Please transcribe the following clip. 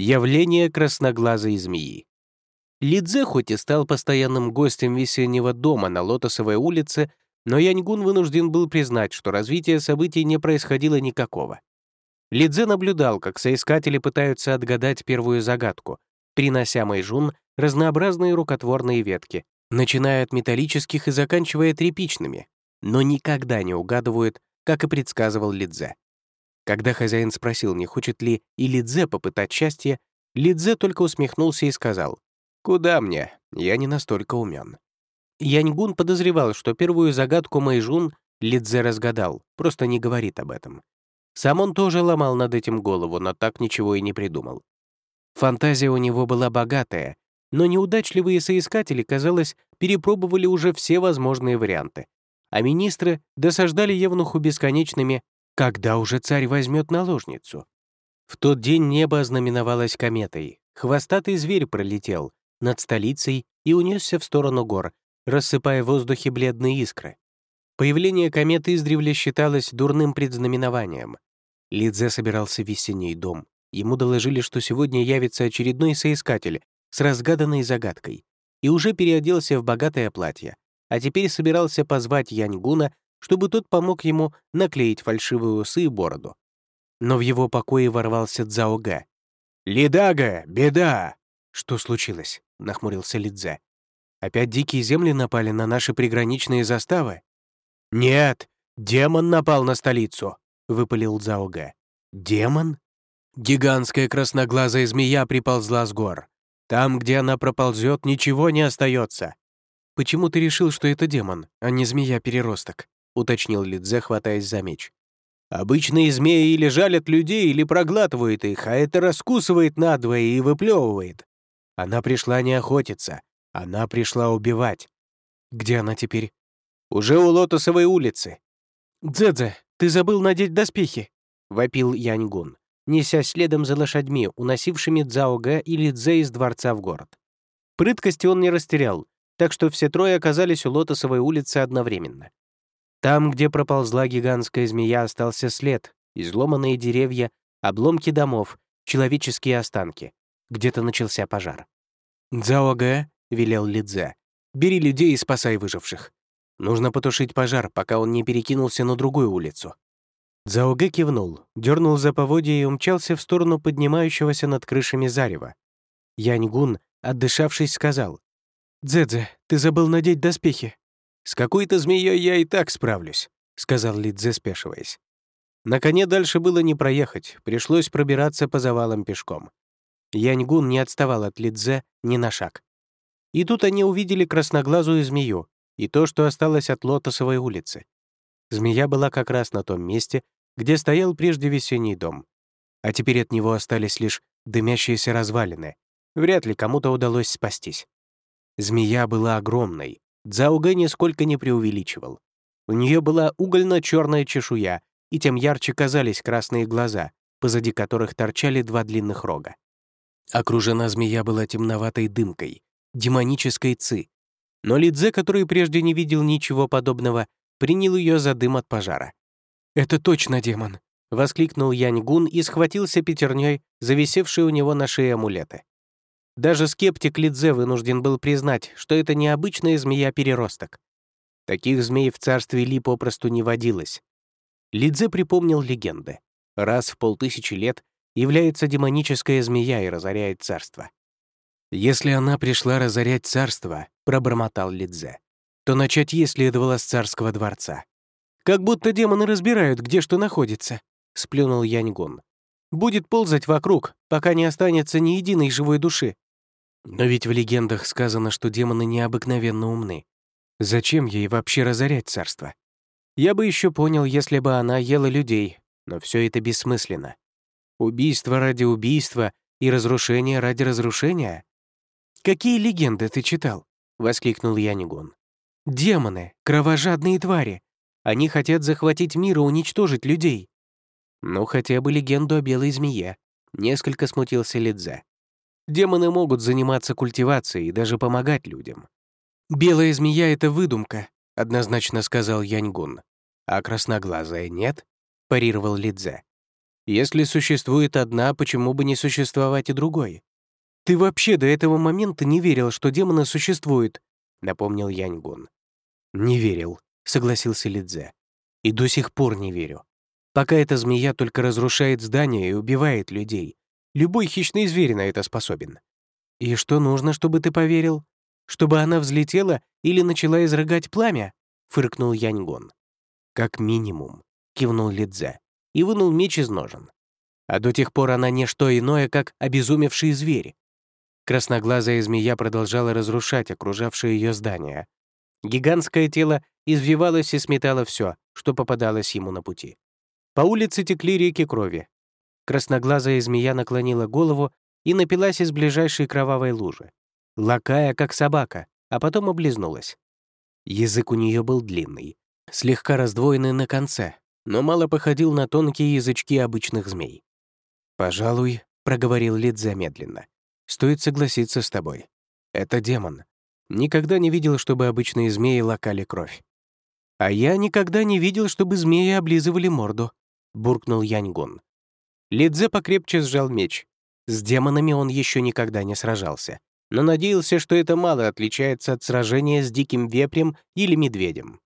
Явление красноглазой змеи. Лидзе хоть и стал постоянным гостем весеннего дома на Лотосовой улице, но Яньгун вынужден был признать, что развитие событий не происходило никакого. Лидзе наблюдал, как соискатели пытаются отгадать первую загадку, принося Мэйжун разнообразные рукотворные ветки, начиная от металлических и заканчивая тряпичными, но никогда не угадывают, как и предсказывал Лидзе. Когда хозяин спросил, не хочет ли и Лидзе попытать счастье, Лидзе только усмехнулся и сказал, «Куда мне? Я не настолько умен». Яньгун подозревал, что первую загадку Мэйжун Лидзе разгадал, просто не говорит об этом. Сам он тоже ломал над этим голову, но так ничего и не придумал. Фантазия у него была богатая, но неудачливые соискатели, казалось, перепробовали уже все возможные варианты. А министры досаждали Евнуху бесконечными когда уже царь возьмет наложницу? В тот день небо ознаменовалось кометой. Хвостатый зверь пролетел над столицей и унесся в сторону гор, рассыпая в воздухе бледные искры. Появление кометы издревле считалось дурным предзнаменованием. Лидзе собирался в весенний дом. Ему доложили, что сегодня явится очередной соискатель с разгаданной загадкой, и уже переоделся в богатое платье, а теперь собирался позвать Яньгуна чтобы тот помог ему наклеить фальшивые усы и бороду. Но в его покое ворвался Цзаога. «Лидага, беда!» «Что случилось?» — нахмурился Лидзе. «Опять дикие земли напали на наши приграничные заставы?» «Нет, демон напал на столицу», — выпалил Цзаога. «Демон?» Гигантская красноглазая змея приползла с гор. Там, где она проползет, ничего не остается. Почему ты решил, что это демон, а не змея-переросток? Уточнил Лидзе, хватаясь за меч. «Обычные змеи или жалят людей, или проглатывают их, а это раскусывает надвое и выплевывает. Она пришла не охотиться, она пришла убивать. Где она теперь? Уже у Лотосовой улицы. «Дзэдзе, ты забыл надеть доспехи!» — вопил Яньгун, неся следом за лошадьми, уносившими Цзаога и Лидзе из дворца в город. Прыткости он не растерял, так что все трое оказались у Лотосовой улицы одновременно. Там, где проползла гигантская змея, остался след, изломанные деревья, обломки домов, человеческие останки. Где-то начался пожар. «Дзаогэ», — велел Лидзе, — «бери людей и спасай выживших. Нужно потушить пожар, пока он не перекинулся на другую улицу». Дзаогэ кивнул, дернул за поводья и умчался в сторону поднимающегося над крышами зарева. Яньгун, отдышавшись, сказал, «Дзэдзе, ты забыл надеть доспехи». «С какой-то змеей я и так справлюсь», — сказал Лидзе, спешиваясь. На коне дальше было не проехать, пришлось пробираться по завалам пешком. Яньгун не отставал от Лидзе ни на шаг. И тут они увидели красноглазую змею и то, что осталось от Лотосовой улицы. Змея была как раз на том месте, где стоял прежде весенний дом. А теперь от него остались лишь дымящиеся развалины. Вряд ли кому-то удалось спастись. Змея была огромной, Цзаога нисколько не преувеличивал. У нее была угольно-черная чешуя, и тем ярче казались красные глаза, позади которых торчали два длинных рога. Окружена змея была темноватой дымкой, демонической ци. Но Лидзе, который прежде не видел ничего подобного, принял ее за дым от пожара. «Это точно демон!» — воскликнул Яньгун и схватился пятерней, зависевшие у него на шее амулеты. Даже скептик Лидзе вынужден был признать, что это необычная змея-переросток. Таких змей в царстве Ли попросту не водилось. Лидзе припомнил легенды. Раз в полтысячи лет является демоническая змея и разоряет царство. «Если она пришла разорять царство», — пробормотал Лидзе, то начать ей следовало с царского дворца. «Как будто демоны разбирают, где что находится», — сплюнул Яньгун. «Будет ползать вокруг, пока не останется ни единой живой души. Но ведь в легендах сказано, что демоны необыкновенно умны. Зачем ей вообще разорять царство? Я бы еще понял, если бы она ела людей, но все это бессмысленно. Убийство ради убийства и разрушение ради разрушения? «Какие легенды ты читал?» — воскликнул Янигон. «Демоны, кровожадные твари. Они хотят захватить мир и уничтожить людей». «Ну, хотя бы легенду о белой змее», — несколько смутился Лидзе. Демоны могут заниматься культивацией и даже помогать людям. «Белая змея — это выдумка», — однозначно сказал Яньгун. «А красноглазая нет?» — парировал Лидзе. Если существует одна, почему бы не существовать и другой? Ты вообще до этого момента не верил, что демоны существуют, напомнил Яньгун. Не верил, согласился Лидзе. И до сих пор не верю. Пока эта змея только разрушает здания и убивает людей. Любой хищный зверь на это способен. И что нужно, чтобы ты поверил? Чтобы она взлетела или начала изрыгать пламя? Фыркнул Яньгон. Как минимум, кивнул Лидзе и вынул меч из ножен. А до тех пор она не что иное, как обезумевший зверь. Красноглазая змея продолжала разрушать окружавшее ее здание. Гигантское тело извивалось и сметало все, что попадалось ему на пути. По улице текли реки крови. Красноглазая змея наклонила голову и напилась из ближайшей кровавой лужи, лакая, как собака, а потом облизнулась. Язык у нее был длинный, слегка раздвоенный на конце, но мало походил на тонкие язычки обычных змей. «Пожалуй», — проговорил Лидзе медленно, — «стоит согласиться с тобой. Это демон. Никогда не видел, чтобы обычные змеи лакали кровь». «А я никогда не видел, чтобы змеи облизывали морду», — буркнул Яньгун. Лидзе покрепче сжал меч. С демонами он еще никогда не сражался, но надеялся, что это мало отличается от сражения с диким вепрем или медведем.